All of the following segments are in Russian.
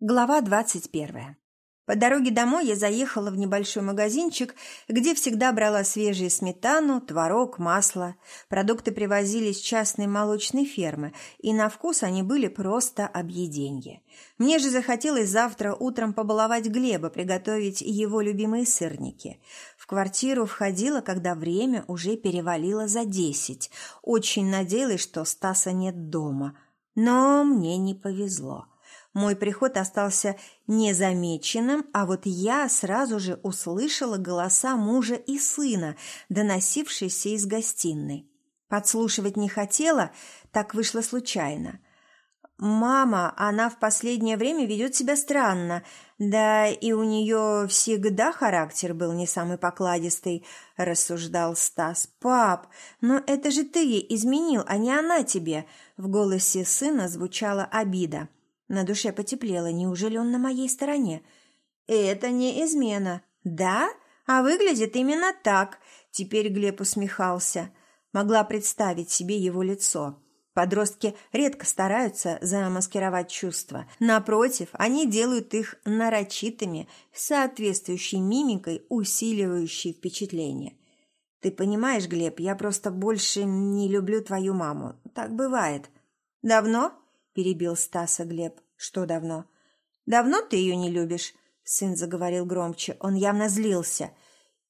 Глава двадцать первая. По дороге домой я заехала в небольшой магазинчик, где всегда брала свежую сметану, творог, масло. Продукты привозили с частной молочной фермы, и на вкус они были просто объеденье. Мне же захотелось завтра утром побаловать Глеба, приготовить его любимые сырники. В квартиру входила, когда время уже перевалило за десять. Очень надеялась, что Стаса нет дома. Но мне не повезло. Мой приход остался незамеченным, а вот я сразу же услышала голоса мужа и сына, доносившиеся из гостиной. Подслушивать не хотела, так вышло случайно. «Мама, она в последнее время ведет себя странно, да и у нее всегда характер был не самый покладистый», – рассуждал Стас. «Пап, но это же ты ей изменил, а не она тебе», – в голосе сына звучала обида. На душе потеплело. Неужели он на моей стороне? Это не измена. Да? А выглядит именно так. Теперь Глеб усмехался. Могла представить себе его лицо. Подростки редко стараются замаскировать чувства. Напротив, они делают их нарочитыми, соответствующей мимикой, усиливающей впечатление. Ты понимаешь, Глеб, я просто больше не люблю твою маму. Так бывает. Давно? Перебил Стаса Глеб. «Что давно?» «Давно ты ее не любишь?» Сын заговорил громче. Он явно злился.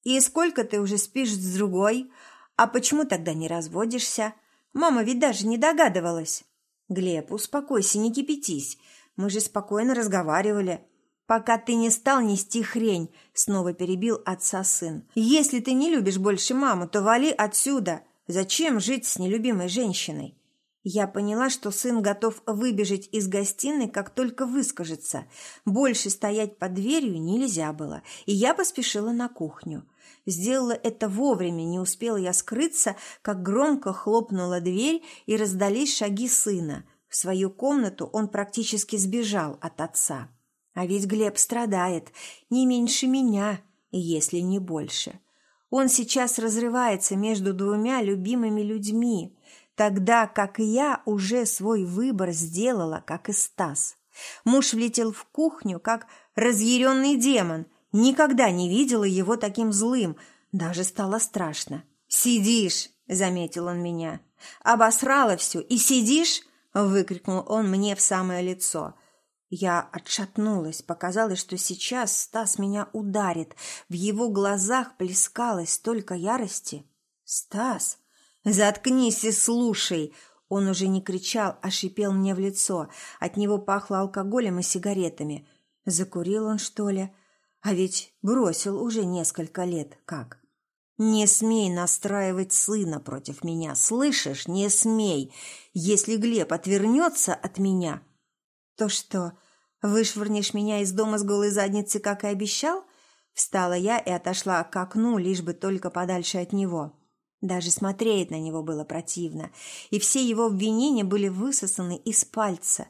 «И сколько ты уже спишь с другой? А почему тогда не разводишься? Мама ведь даже не догадывалась». «Глеб, успокойся, не кипятись. Мы же спокойно разговаривали». «Пока ты не стал нести хрень», — снова перебил отца сын. «Если ты не любишь больше маму, то вали отсюда. Зачем жить с нелюбимой женщиной?» Я поняла, что сын готов выбежать из гостиной, как только выскажется. Больше стоять под дверью нельзя было, и я поспешила на кухню. Сделала это вовремя, не успела я скрыться, как громко хлопнула дверь и раздались шаги сына. В свою комнату он практически сбежал от отца. А ведь Глеб страдает не меньше меня, если не больше. Он сейчас разрывается между двумя любимыми людьми, тогда как я уже свой выбор сделала, как и Стас. Муж влетел в кухню, как разъяренный демон. Никогда не видела его таким злым, даже стало страшно. «Сидишь!» – заметил он меня. «Обосрала все и сидишь?» – выкрикнул он мне в самое лицо. Я отшатнулась, показалось, что сейчас Стас меня ударит. В его глазах плескалось столько ярости. «Стас!» «Заткнись и слушай!» Он уже не кричал, а шипел мне в лицо. От него пахло алкоголем и сигаретами. Закурил он, что ли? А ведь бросил уже несколько лет. Как? «Не смей настраивать сына против меня, слышишь? Не смей! Если Глеб отвернется от меня...» «То что, вышвырнешь меня из дома с голой задницы, как и обещал?» Встала я и отошла к окну, лишь бы только подальше от него. Даже смотреть на него было противно, и все его обвинения были высосаны из пальца.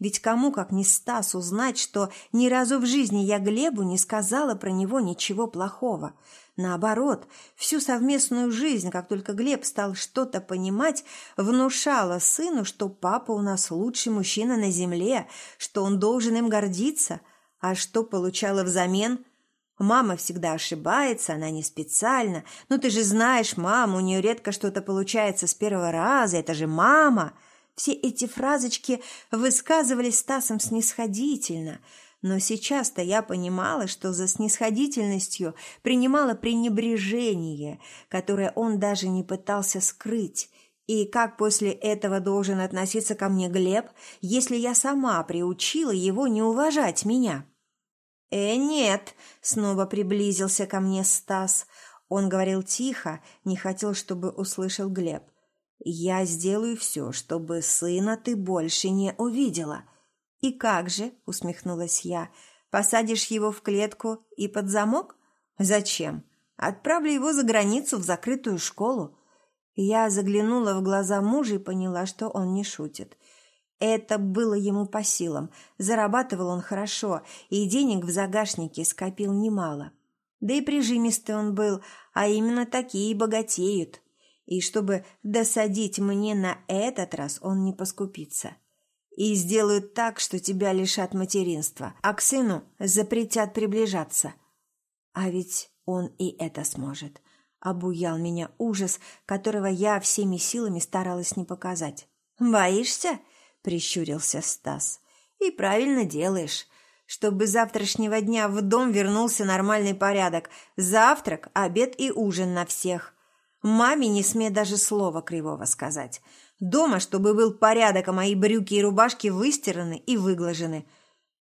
Ведь кому, как не Стас, узнать, что ни разу в жизни я Глебу не сказала про него ничего плохого. Наоборот, всю совместную жизнь, как только Глеб стал что-то понимать, внушала сыну, что папа у нас лучший мужчина на земле, что он должен им гордиться. А что получала взамен – Мама всегда ошибается, она не специально. Ну, ты же знаешь, мама, у нее редко что-то получается с первого раза. Это же мама. Все эти фразочки высказывались Стасом снисходительно. Но сейчас-то я понимала, что за снисходительностью принимала пренебрежение, которое он даже не пытался скрыть. И как после этого должен относиться ко мне Глеб, если я сама приучила его не уважать меня?» «Э, нет!» – снова приблизился ко мне Стас. Он говорил тихо, не хотел, чтобы услышал Глеб. «Я сделаю все, чтобы сына ты больше не увидела». «И как же?» – усмехнулась я. «Посадишь его в клетку и под замок? Зачем? Отправлю его за границу в закрытую школу». Я заглянула в глаза мужа и поняла, что он не шутит. Это было ему по силам. Зарабатывал он хорошо, и денег в загашнике скопил немало. Да и прижимистый он был, а именно такие богатеют. И чтобы досадить мне на этот раз, он не поскупится. и сделают так, что тебя лишат материнства, а к сыну запретят приближаться. А ведь он и это сможет. Обуял меня ужас, которого я всеми силами старалась не показать. «Боишься?» – прищурился Стас. «И правильно делаешь. Чтобы завтрашнего дня в дом вернулся нормальный порядок. Завтрак, обед и ужин на всех. Маме не смей даже слова кривого сказать. Дома, чтобы был порядок, а мои брюки и рубашки выстираны и выглажены.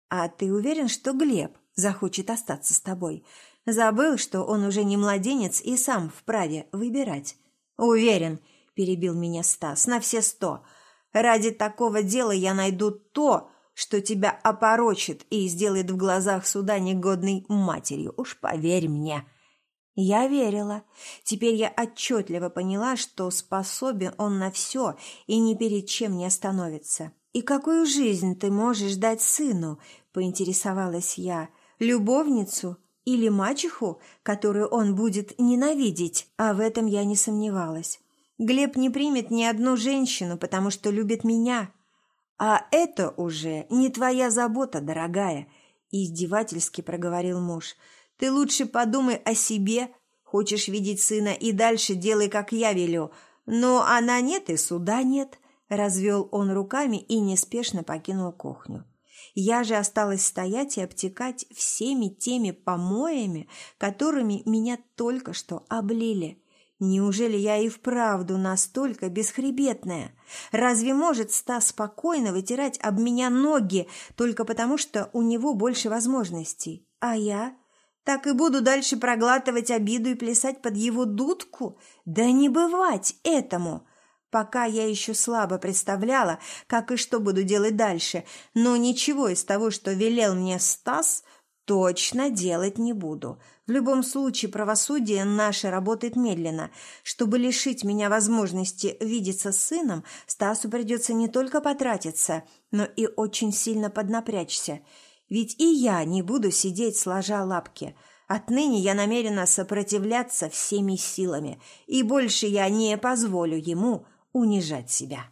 А ты уверен, что Глеб захочет остаться с тобой? Забыл, что он уже не младенец и сам вправе выбирать. Уверен, перебил меня Стас, на все сто. Ради такого дела я найду то, что тебя опорочит и сделает в глазах суда негодной матерью. Уж поверь мне. Я верила. Теперь я отчетливо поняла, что способен он на все и ни перед чем не остановится. «И какую жизнь ты можешь дать сыну?» – поинтересовалась я. «Любовницу или мачеху, которую он будет ненавидеть?» А в этом я не сомневалась. Глеб не примет ни одну женщину, потому что любит меня. А это уже не твоя забота, дорогая, издевательски проговорил муж. Ты лучше подумай о себе. Хочешь видеть сына и дальше делай, как я велю. Но она нет и суда нет. Развел он руками и неспешно покинул кухню. Я же осталась стоять и обтекать всеми теми помоями, которыми меня только что облили. Неужели я и вправду настолько бесхребетная? Разве может Стас спокойно вытирать об меня ноги только потому, что у него больше возможностей? А я? Так и буду дальше проглатывать обиду и плясать под его дудку? Да не бывать этому! Пока я еще слабо представляла, как и что буду делать дальше, но ничего из того, что велел мне Стас, точно делать не буду. В любом случае правосудие наше работает медленно. Чтобы лишить меня возможности видеться с сыном, Стасу придется не только потратиться, но и очень сильно поднапрячься. Ведь и я не буду сидеть сложа лапки. Отныне я намерена сопротивляться всеми силами, и больше я не позволю ему унижать себя.